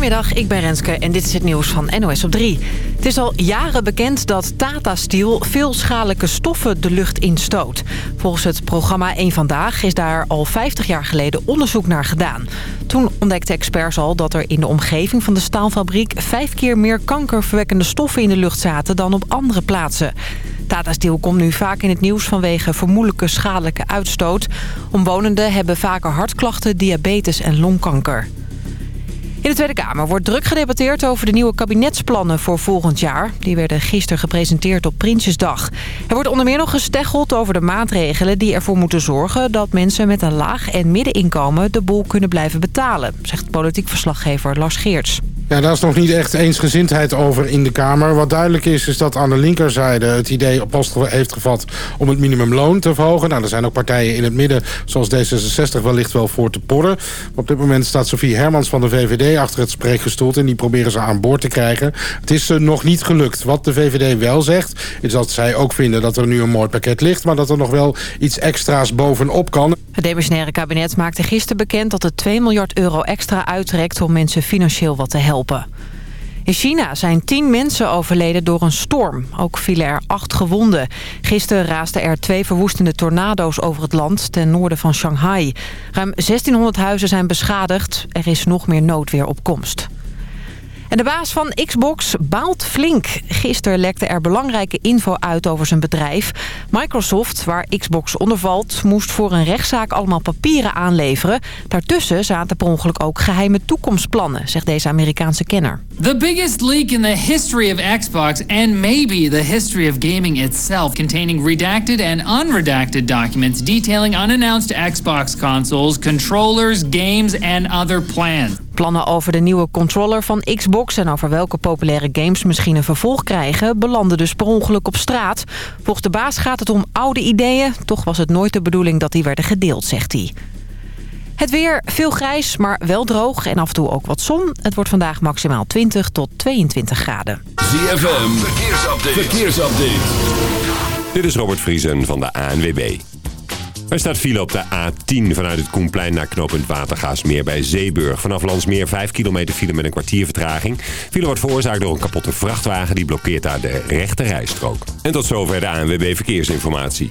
Goedemiddag, ik ben Renske en dit is het nieuws van NOS op 3. Het is al jaren bekend dat Tata Steel veel schadelijke stoffen de lucht instoot. Volgens het programma 1 Vandaag is daar al 50 jaar geleden onderzoek naar gedaan. Toen ontdekten experts al dat er in de omgeving van de staalfabriek... vijf keer meer kankerverwekkende stoffen in de lucht zaten dan op andere plaatsen. Tata Steel komt nu vaak in het nieuws vanwege vermoedelijke schadelijke uitstoot. Omwonenden hebben vaker hartklachten, diabetes en longkanker. In de Tweede Kamer wordt druk gedebatteerd over de nieuwe kabinetsplannen voor volgend jaar. Die werden gisteren gepresenteerd op Prinsjesdag. Er wordt onder meer nog gesteggeld over de maatregelen die ervoor moeten zorgen... dat mensen met een laag en middeninkomen de boel kunnen blijven betalen... zegt politiek verslaggever Lars Geerts. Ja, daar is nog niet echt eensgezindheid over in de Kamer. Wat duidelijk is, is dat aan de linkerzijde het idee op post heeft gevat om het minimumloon te verhogen. Nou, er zijn ook partijen in het midden, zoals D66, wellicht wel voor te porren. op dit moment staat Sofie Hermans van de VVD achter het spreekgestoeld en die proberen ze aan boord te krijgen. Het is uh, nog niet gelukt. Wat de VVD wel zegt, is dat zij ook vinden dat er nu een mooi pakket ligt, maar dat er nog wel iets extra's bovenop kan. Het demissionaire kabinet maakte gisteren bekend dat het 2 miljard euro extra uittrekt om mensen financieel wat te helpen. In China zijn tien mensen overleden door een storm. Ook vielen er acht gewonden. Gisteren raasden er twee verwoestende tornado's over het land ten noorden van Shanghai. Ruim 1600 huizen zijn beschadigd. Er is nog meer noodweer op komst. En de baas van Xbox baalt flink. Gisteren lekte er belangrijke info uit over zijn bedrijf. Microsoft, waar Xbox onder valt, moest voor een rechtszaak allemaal papieren aanleveren. Daartussen zaten per ongeluk ook geheime toekomstplannen, zegt deze Amerikaanse kenner. The biggest leak in the history of Xbox and maybe the history of gaming itself, containing redacted and unredacted documents detailing unannounced Xbox consoles, controllers, games and other plans. Plannen over de nieuwe controller van Xbox en over welke populaire games misschien een vervolg krijgen... belanden dus per ongeluk op straat. Volgens de baas gaat het om oude ideeën. Toch was het nooit de bedoeling dat die werden gedeeld, zegt hij. Het weer, veel grijs, maar wel droog en af en toe ook wat zon. Het wordt vandaag maximaal 20 tot 22 graden. ZFM, verkeersupdate. verkeersupdate. Dit is Robert Vriesen van de ANWB. Er staat file op de A10 vanuit het Koenplein naar knooppunt Watergaasmeer bij Zeeburg. Vanaf Landsmeer 5 kilometer file met een kwartier vertraging. File wordt veroorzaakt door een kapotte vrachtwagen die blokkeert daar de rechte rijstrook. En tot zover de ANWB Verkeersinformatie.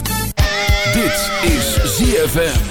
Dit is ZFM.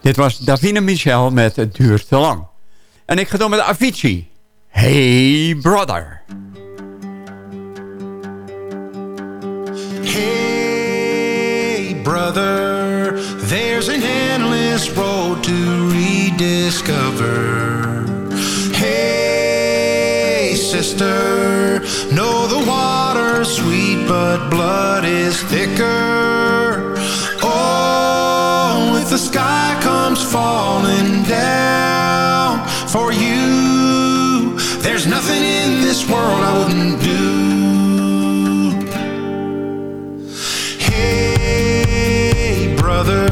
Dit was Davina Michel met Het duurt te lang. En ik ga door met Avicii. Hey brother. Hey, brother, there's an endless road to rediscover. Hey, sister, water's sweet, but blood is thicker. Oh, if the sky comes falling down for you, there's nothing in this world I wouldn't do. Hey, brother,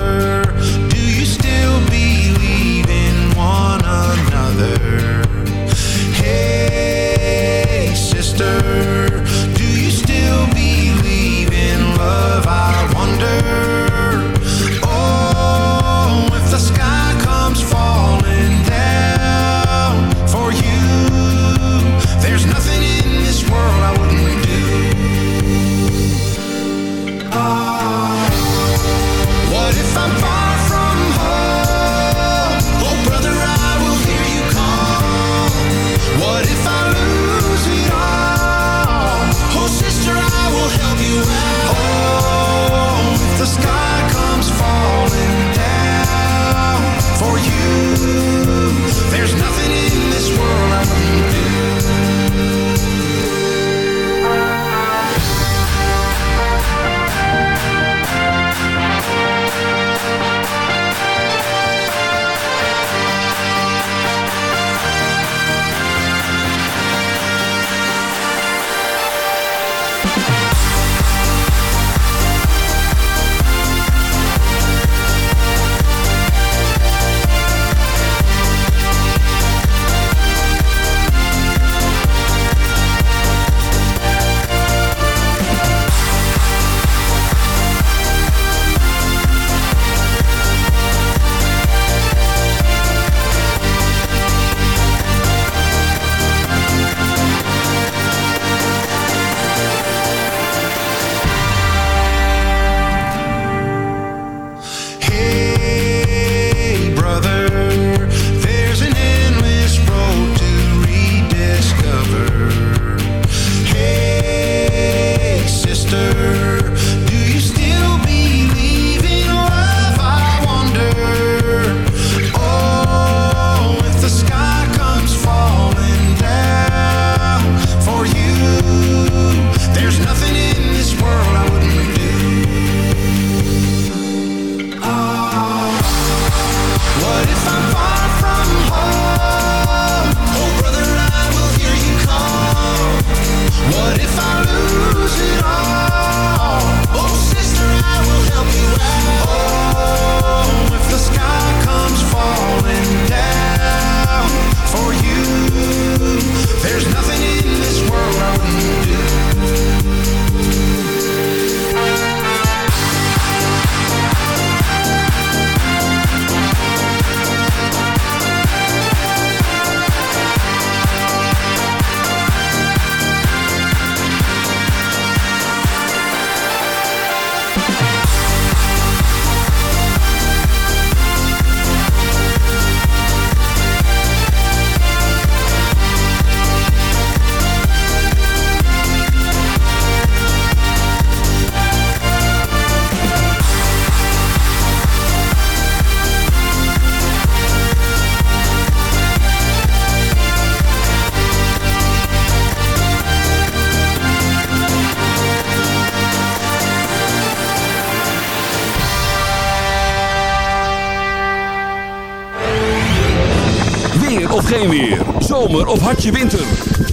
Of hartje winter.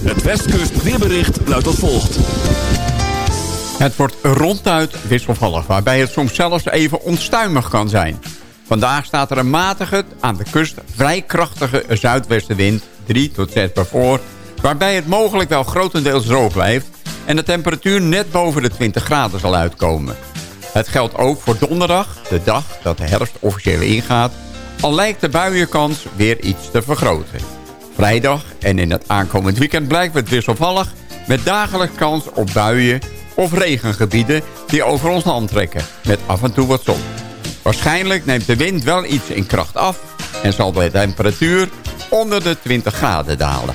Het Westkust weerbericht luidt als volgt. Het wordt ronduit wisselvallig, waarbij het soms zelfs even onstuimig kan zijn. Vandaag staat er een matige, aan de kust vrij krachtige zuidwestenwind, 3 tot 6 per voor, waarbij het mogelijk wel grotendeels droog blijft en de temperatuur net boven de 20 graden zal uitkomen. Het geldt ook voor donderdag, de dag dat de herfst officieel ingaat, al lijkt de buienkans weer iets te vergroten. Vrijdag en in het aankomend weekend blijft het wisselvallig... met dagelijks kans op buien of regengebieden die over ons land trekken... met af en toe wat zon. Waarschijnlijk neemt de wind wel iets in kracht af... en zal de temperatuur onder de 20 graden dalen.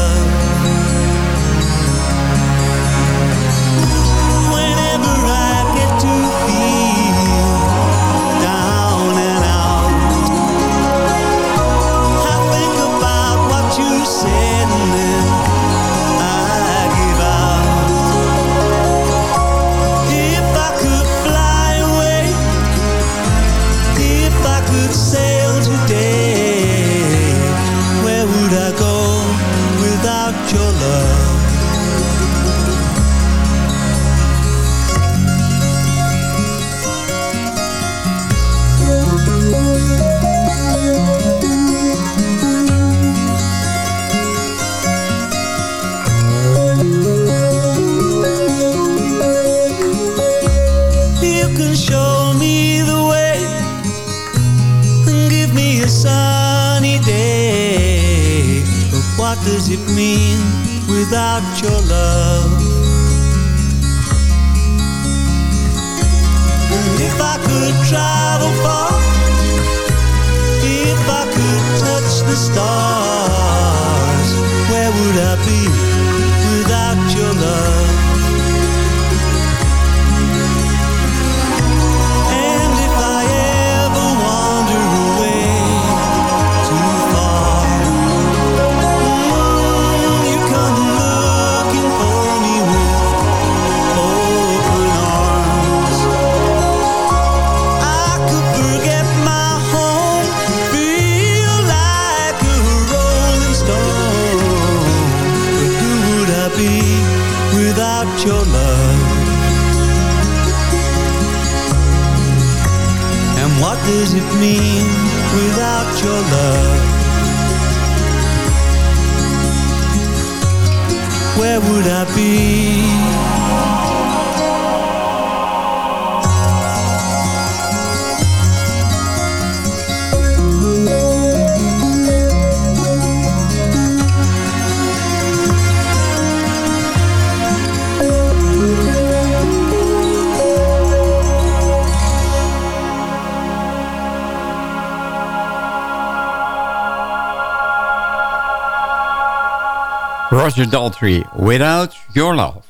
Roger Daltrey, Without Your Love.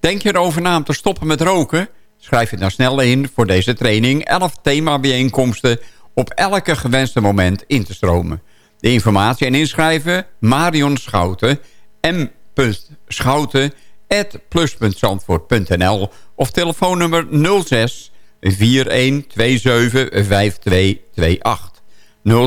Denk je erover na om te stoppen met roken? Schrijf je dan snel in voor deze training 11 themabijeenkomsten op elke gewenste moment in te stromen. De informatie en inschrijven Marion Schouten, m.schouten, plus.zandvoort.nl of telefoonnummer 06 4127 5228.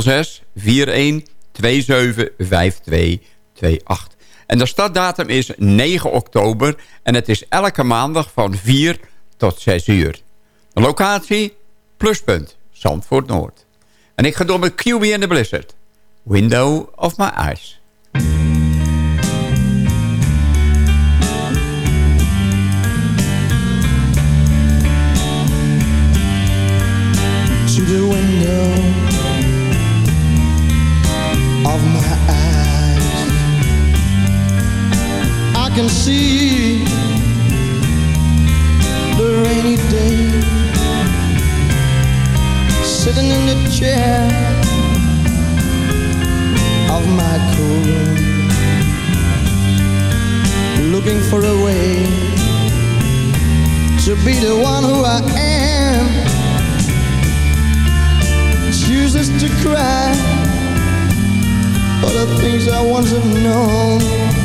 06 4127 5228. En de startdatum is 9 oktober en het is elke maandag van 4 tot 6 uur. De locatie? Pluspunt, Zandvoort Noord. En ik ga door met QB and the Blizzard. Window of my eyes. Can see the rainy day. Sitting in the chair of my cool room. Looking for a way To be the one who I am. Chooses to cry For the things I once have known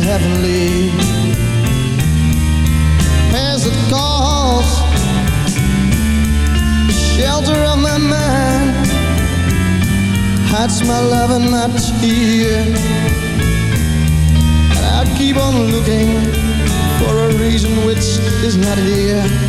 heavenly. As it calls the shelter of my mind hides my love and my tear. And I keep on looking for a reason which is not here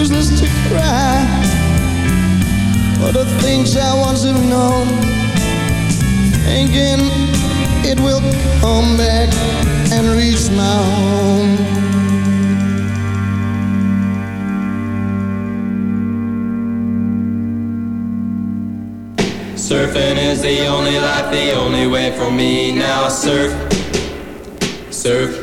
useless to cry for the things I once have known. Thinking it will come back and reach my home. Surfing is the only life, the only way for me now. Surf, surf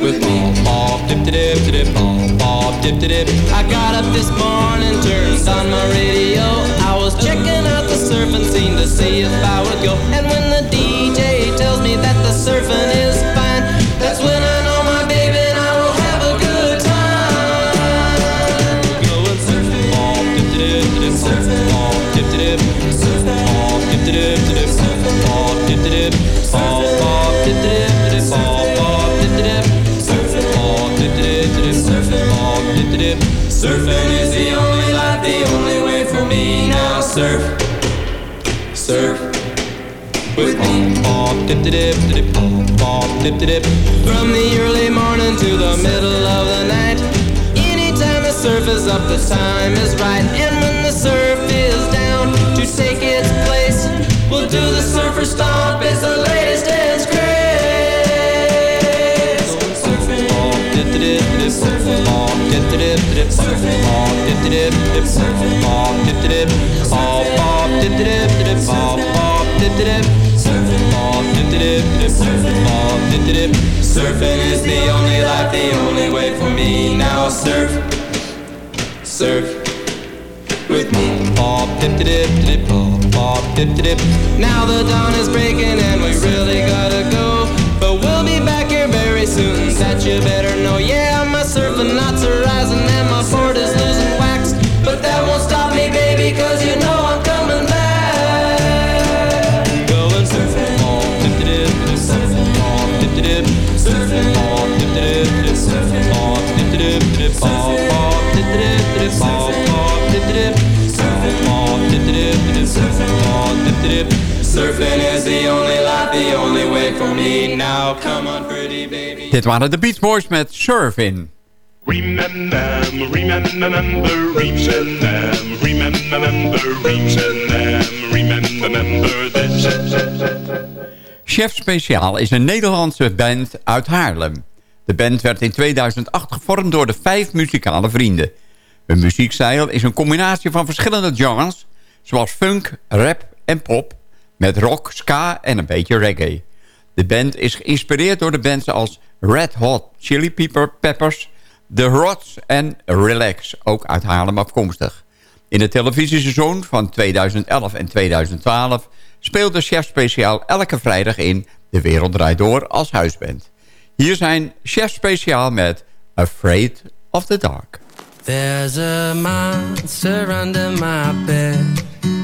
with me. Pop, dip, dip, dip, pop, pop, dip, dip. I got up this morning, turned on my radio. I was checking out the surfing scene to see if I would go. And when the DJ tells me that the surfing is fine, that's when I know my baby and I will have a good time. Going surfing, pop, dip, dip, dip, dip, surf, pop, dip, dip, surf, pop, dip, dip, dip, dip, Surf, surf with me. Pop, dip, dip, dip, pop, pop, dip, dip. From the early morning to the middle of the night. Anytime the surf is up, the time is right. And when the surf is down to take its place, we'll do the surfer stomp. It's the latest Dip dip dip surfing. Is the only life, the only way for me. Now surf, surf with me. Pop dip dip dip pop pop dip dip. Now the dawn is breaking and we really gotta go, but we'll be back here very soon. That you better know. Surfing is the only life, the only way for me. Now come on, pretty baby. Dit waren de Beach Boys met Surfin. Remember, remember, remember, remember, remember, remember this. Chef Speciaal is een Nederlandse band uit Haarlem. De band werd in 2008 gevormd door de vijf muzikale vrienden. Hun muziekstijl is een combinatie van verschillende genres... zoals funk, rap en pop... met rock, ska en een beetje reggae. De band is geïnspireerd door de bands als Red Hot Chili Pepper Peppers... The Rods en Relax, ook uit Haarlem afkomstig. In het televisieseizoen van 2011 en 2012 speelde Chef Speciaal elke vrijdag in De Wereld Draait Door als huisband. Hier zijn Chef Speciaal met Afraid of the Dark. There's a monster under my bed.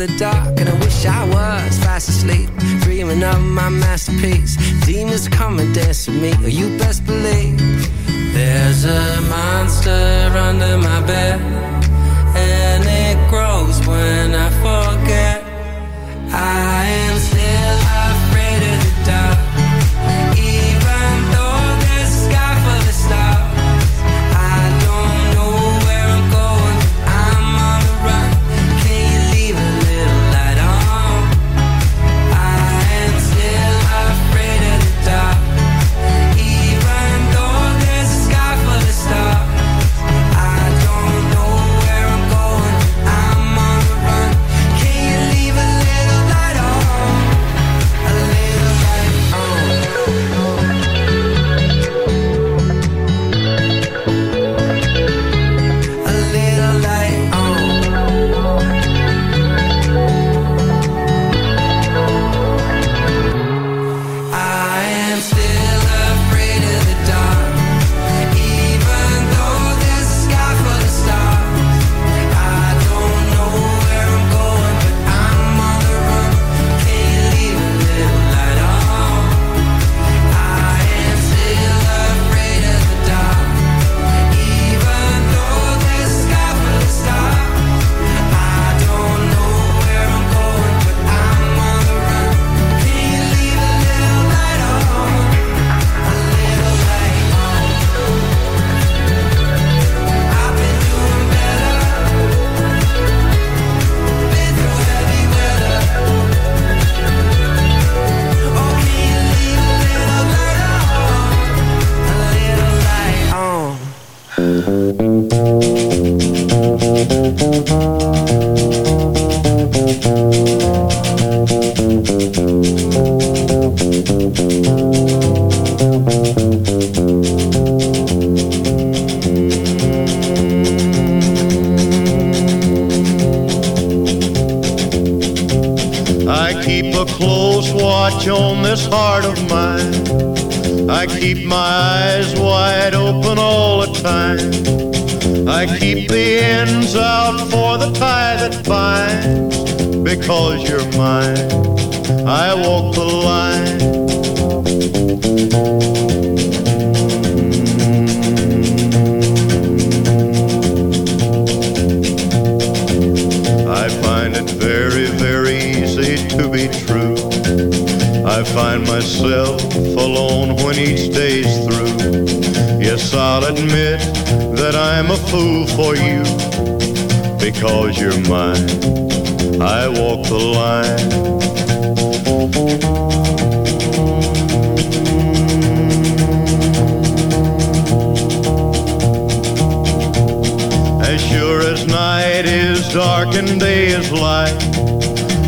The dark. And I wish I was fast asleep, dreaming of my masterpiece.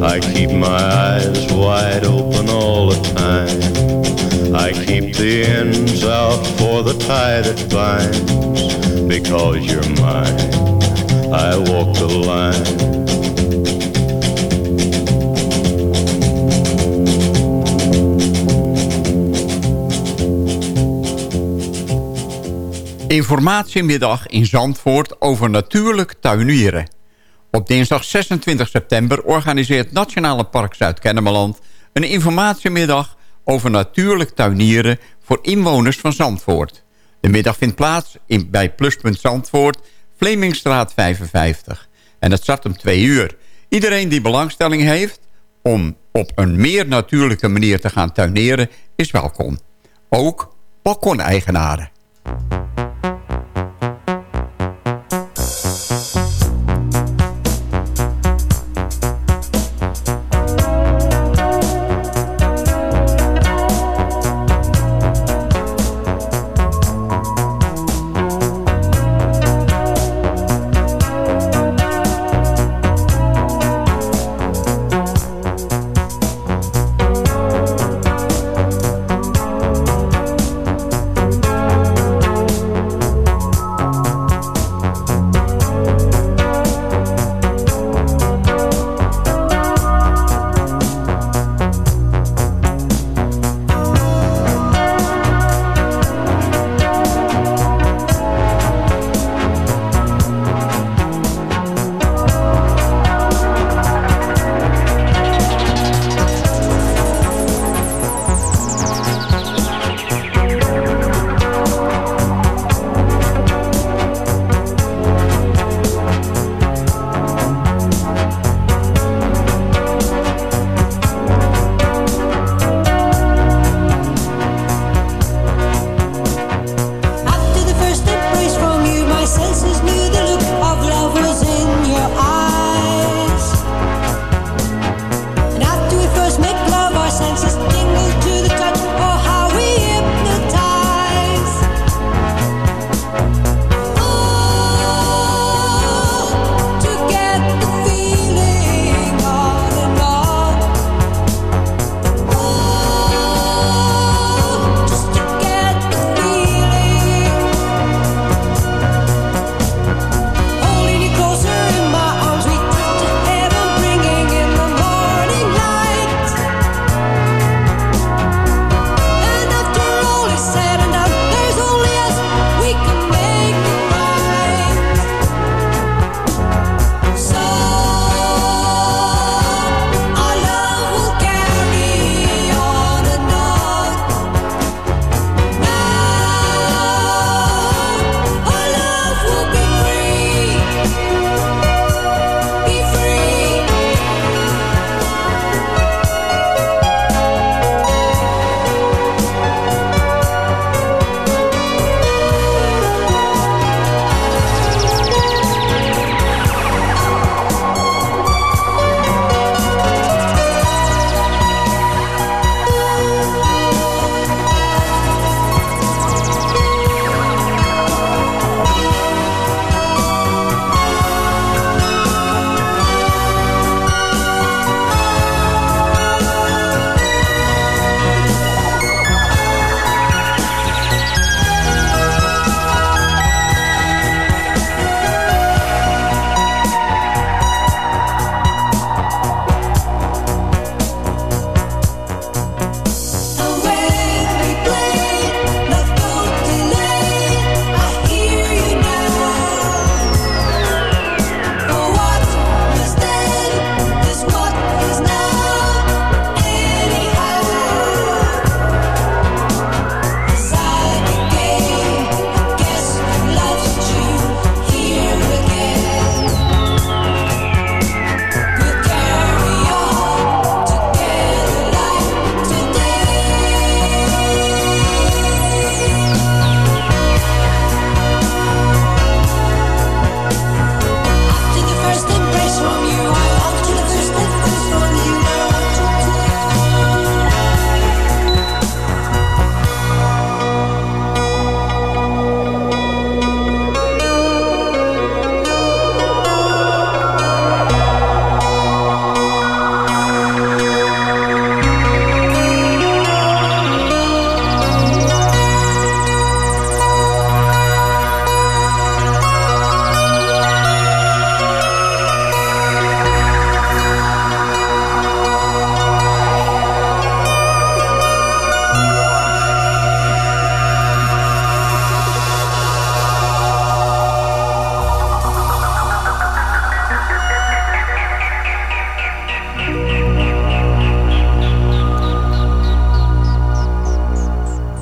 I keep my eyes wide open all the time. I keep the ends out for the tie that binds. Because you're mine, I walk the line. Informatiemiddag in Zandvoort over natuurlijk tuinieren. Op dinsdag 26 september organiseert Nationale Park Zuid-Kennemerland... een informatiemiddag over natuurlijk tuinieren voor inwoners van Zandvoort. De middag vindt plaats in, bij Pluspunt Zandvoort, Vlemingstraat 55. En het start om twee uur. Iedereen die belangstelling heeft om op een meer natuurlijke manier te gaan tuineren... is welkom. Ook balkoneigenaren.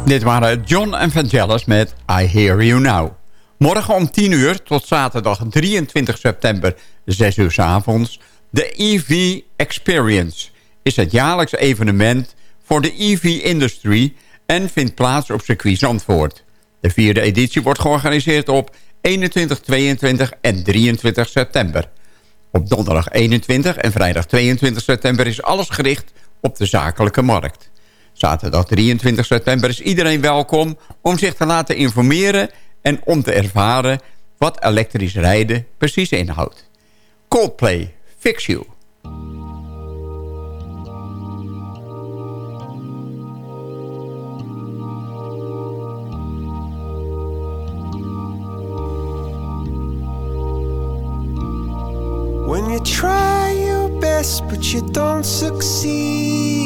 Dit waren John en Vangelis met I Hear You Now. Morgen om 10 uur tot zaterdag 23 september 6 uur s avonds... de EV Experience is het jaarlijks evenement voor de EV-industry... en vindt plaats op circuit Zandvoort. De vierde editie wordt georganiseerd op 21, 22 en 23 september. Op donderdag 21 en vrijdag 22 september is alles gericht op de zakelijke markt. Zaterdag 23 september is iedereen welkom om zich te laten informeren... en om te ervaren wat elektrisch rijden precies inhoudt. Coldplay, Fix You. When you try your best but you don't succeed.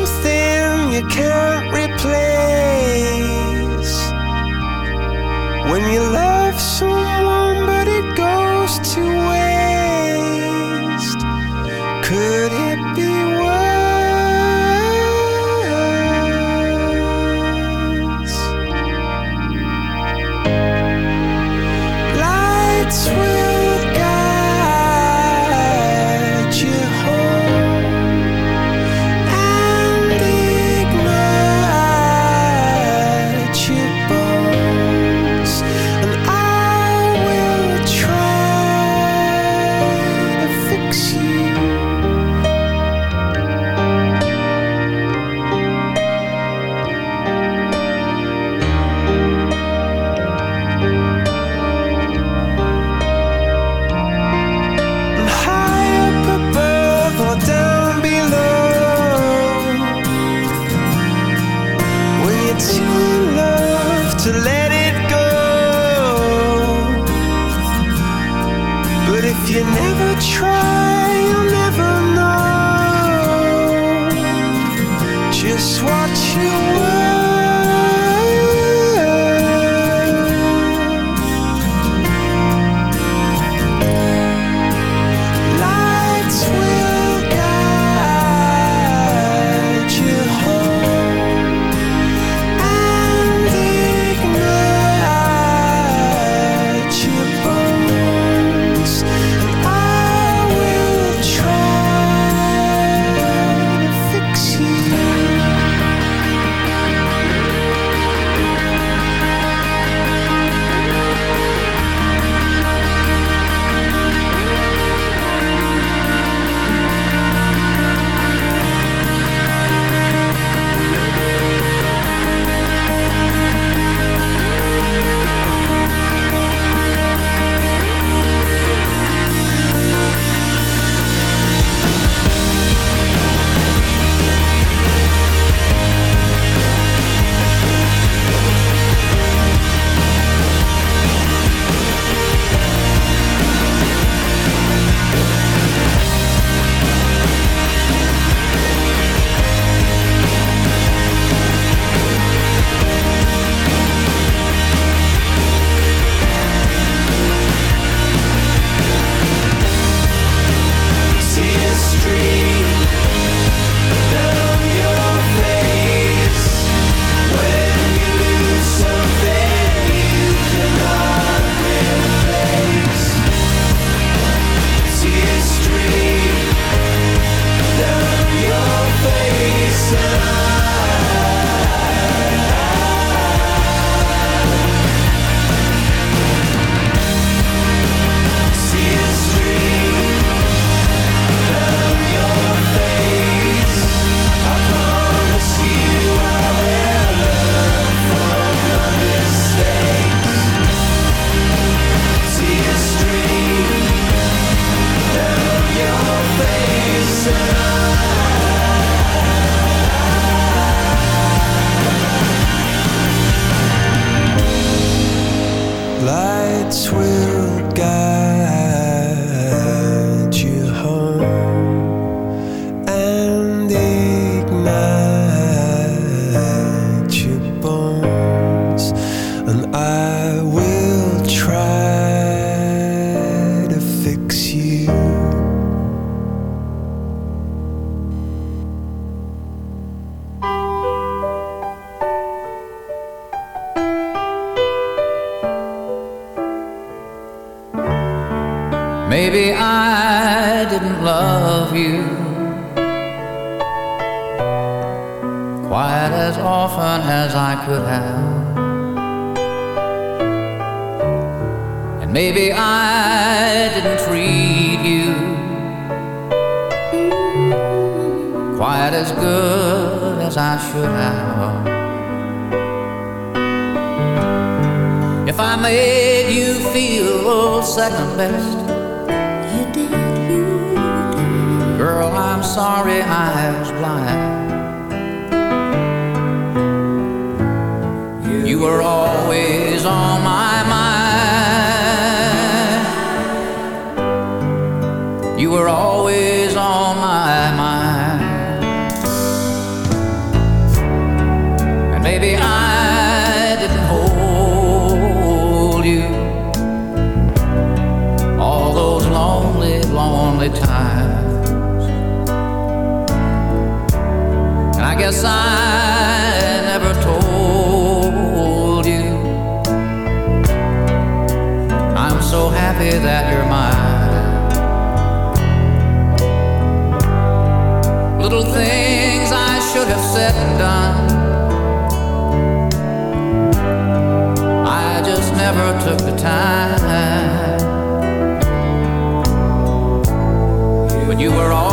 can't replace. When you love someone but it goes to But if you never try, you'll never know. Just what you were were always on my mind. And maybe I didn't hold you all those lonely, lonely times. And I guess I never told you I'm so happy that said and done. I just never took the time. But you were always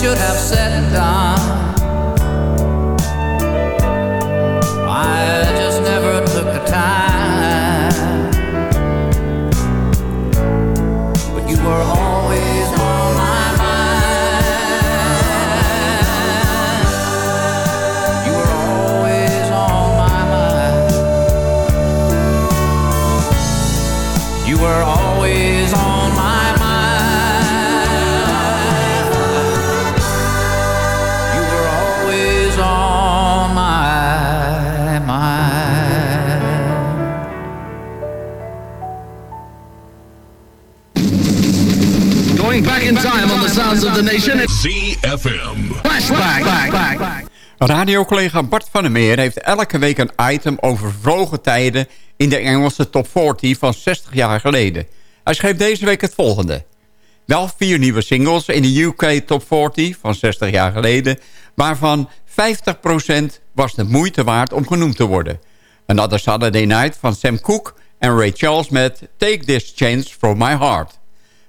should have said and done. The nation. ZFM. Flashback. Radiocollega Bart van der Meer heeft elke week een item over vroege tijden in de Engelse top 40 van 60 jaar geleden. Hij schreef deze week het volgende. Wel vier nieuwe singles in de UK top 40 van 60 jaar geleden... waarvan 50% was de moeite waard om genoemd te worden. Another Saturday Night van Sam Cooke en Ray Charles met Take This Chance From My Heart.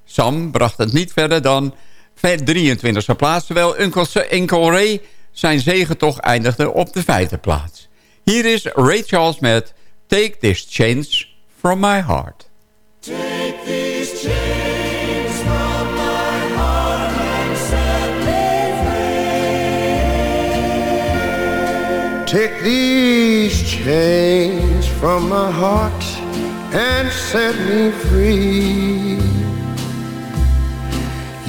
Sam bracht het niet verder dan 23e plaats... terwijl Uncle, Uncle Ray zijn zegentocht eindigde op de vijfde plaats. Hier is Ray Charles met Take This Chance From My Heart. Take these chains from me free. Take these chains from my heart and set me free.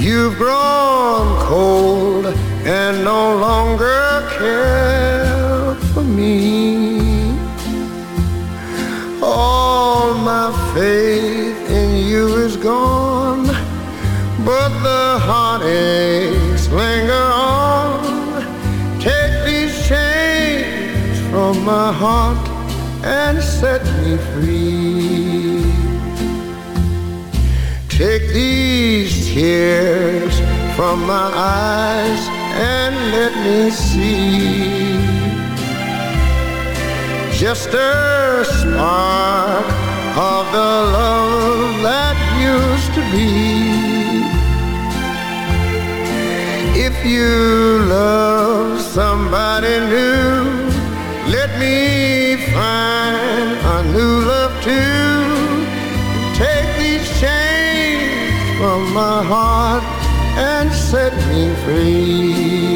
You've grown cold and no longer care for me. All my faith in you is gone, but the heartaches linger on. Take these chains from my heart and set me free. Tears from my eyes and let me see just a spark of the love that used to be. If you love somebody new, let me find a new love too. Take these chains from my heart and set me free.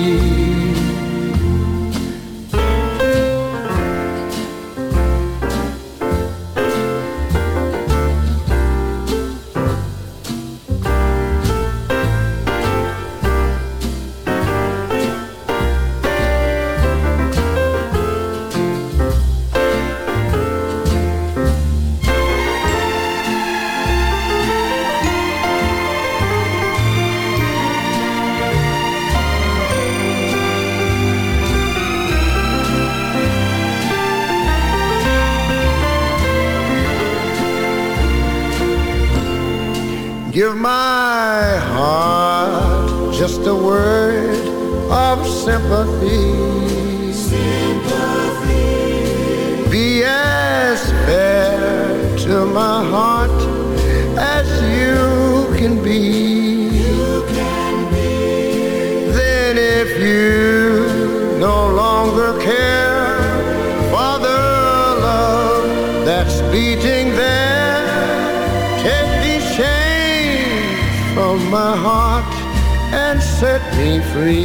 Set me free.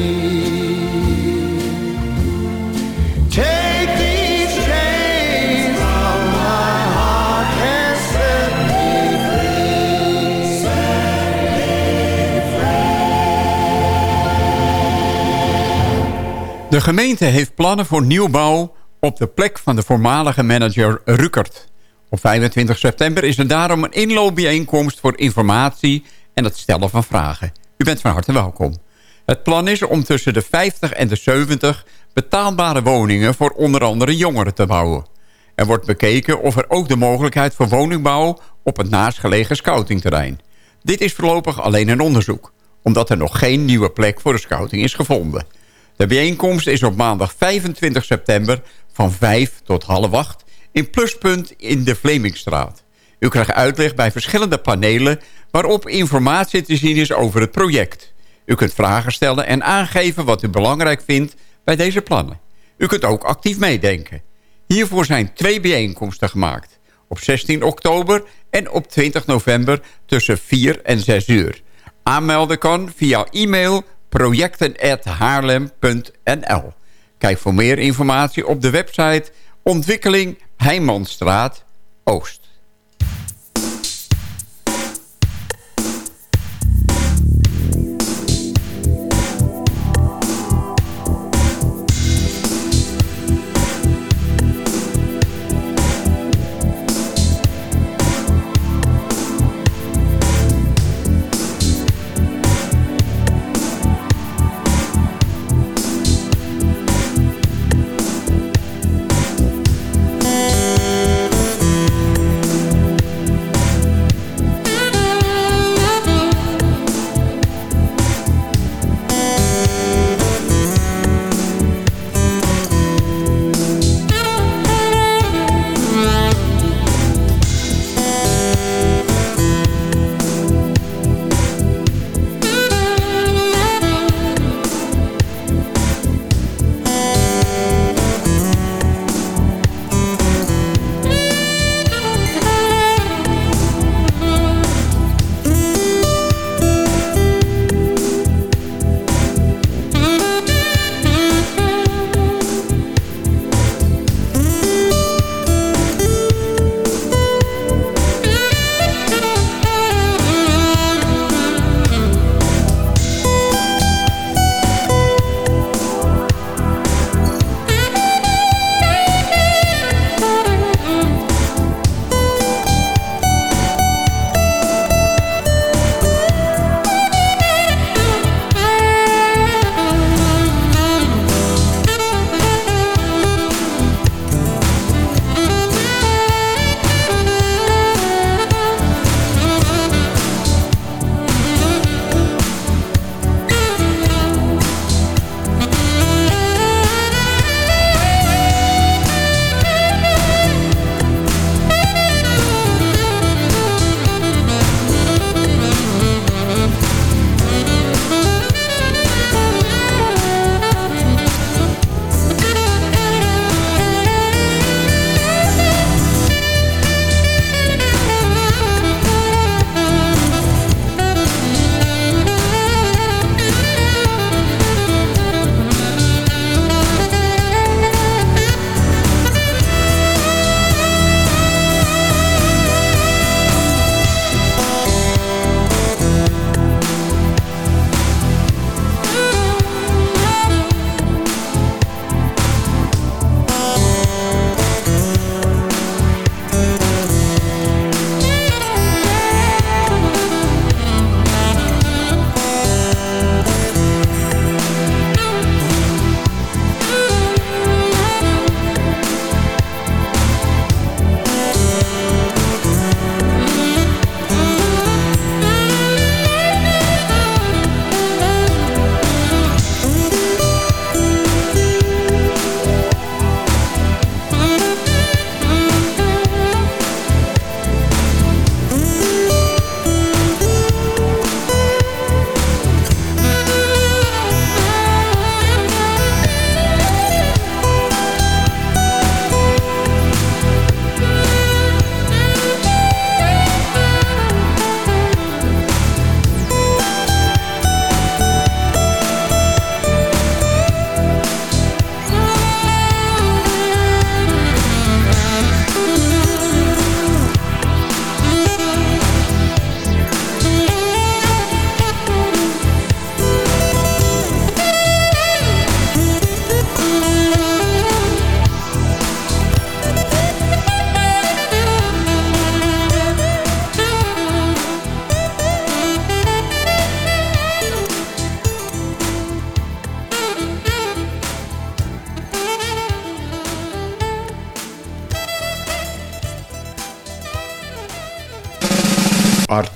Take these chains from my heart and set me free. De gemeente heeft plannen voor nieuwbouw op de plek van de voormalige manager Rukert. Op 25 september is er daarom een inloopbijeenkomst voor informatie en het stellen van vragen. U bent van harte welkom. Het plan is om tussen de 50 en de 70 betaalbare woningen voor onder andere jongeren te bouwen. Er wordt bekeken of er ook de mogelijkheid voor woningbouw op het naastgelegen scoutingterrein. Dit is voorlopig alleen een onderzoek, omdat er nog geen nieuwe plek voor de scouting is gevonden. De bijeenkomst is op maandag 25 september van 5 tot half 8 in Pluspunt in de Vlemingstraat. U krijgt uitleg bij verschillende panelen waarop informatie te zien is over het project. U kunt vragen stellen en aangeven wat u belangrijk vindt bij deze plannen. U kunt ook actief meedenken. Hiervoor zijn twee bijeenkomsten gemaakt. Op 16 oktober en op 20 november tussen 4 en 6 uur. Aanmelden kan via e-mail projecten.haarlem.nl Kijk voor meer informatie op de website Ontwikkeling Heijmanstraat Oost.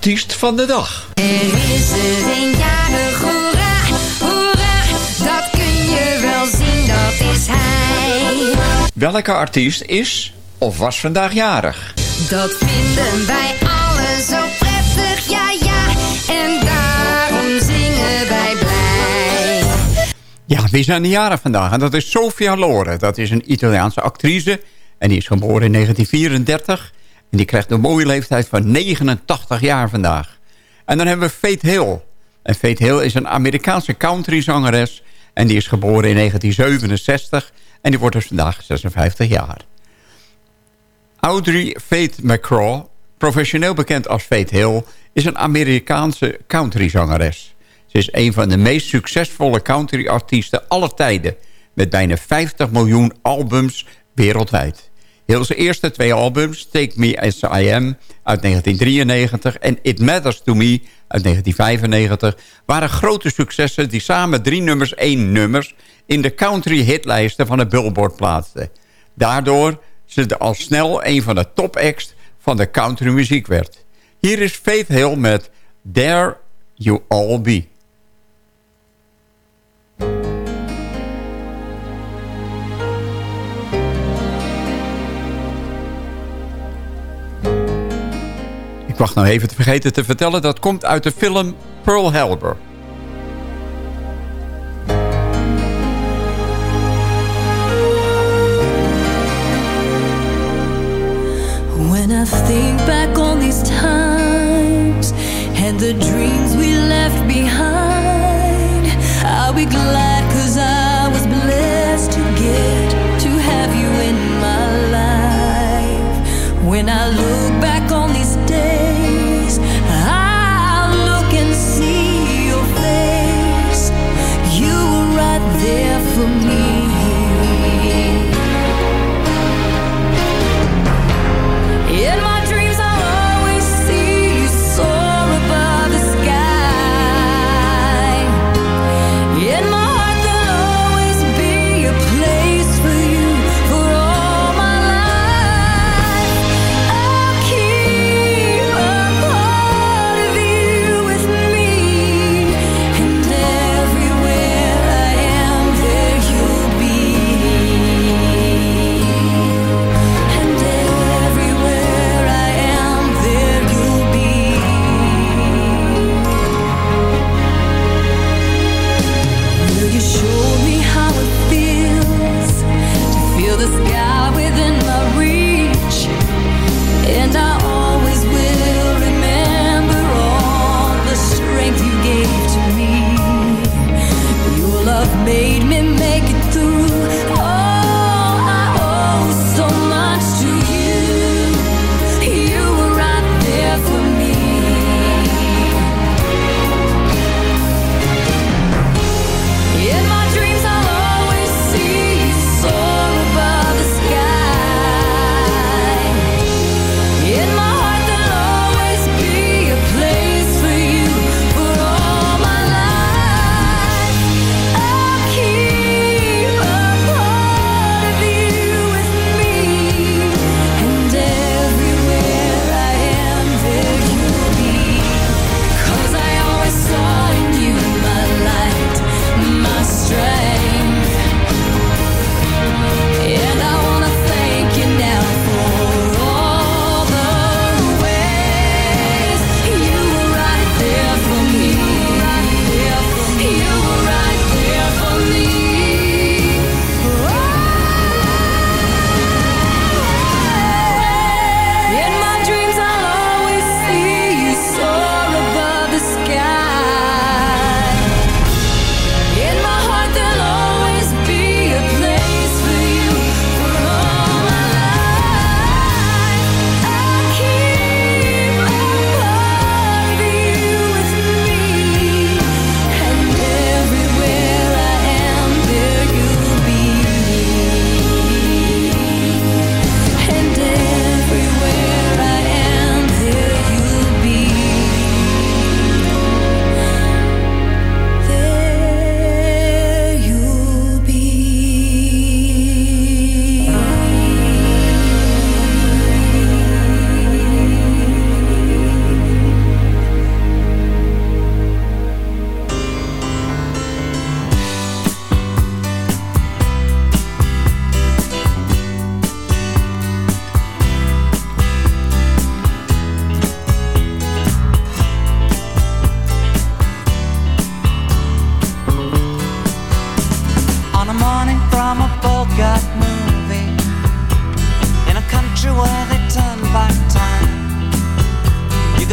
Artiest van de dag. Er is er een jarig, hoera, hoera, dat kun je wel zien, dat is hij. Welke artiest is of was vandaag jarig? Dat vinden wij allen zo prettig, ja ja, en daarom zingen wij blij. Ja, wie zijn de jaren vandaag? En dat is Sofia Loren. Dat is een Italiaanse actrice. En die is geboren in 1934. En die krijgt een mooie leeftijd van 89 jaar vandaag. En dan hebben we Faith Hill. En Faith Hill is een Amerikaanse countryzangeres. En die is geboren in 1967. En die wordt dus vandaag 56 jaar. Audrey Faith McCraw, professioneel bekend als Faith Hill... is een Amerikaanse countryzangeres. Ze is een van de meest succesvolle country-artiesten aller tijden... met bijna 50 miljoen albums wereldwijd. Hill's eerste twee albums, Take Me As I Am uit 1993... en It Matters To Me uit 1995... waren grote successen die samen drie nummers één nummers... in de country-hitlijsten van de Billboard plaatsten. Daardoor ze al snel een van de top acts van de countrymuziek werd. Hier is Faith Hill met There You All Be. Wacht nou even te vergeten te vertellen. Dat komt uit de film Pearl Harbor. When I think back on these times and the dreams we left behind, I'll be glad cause I was blessed to get to have you in my life. When I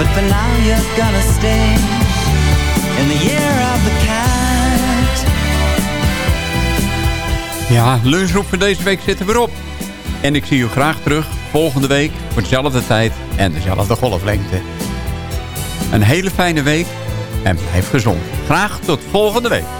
But for now gonna stay In the year of the cat Ja, lunchroep voor deze week zit er weer op. En ik zie u graag terug volgende week voor dezelfde tijd en dezelfde golflengte. Een hele fijne week en blijf gezond. Graag tot volgende week.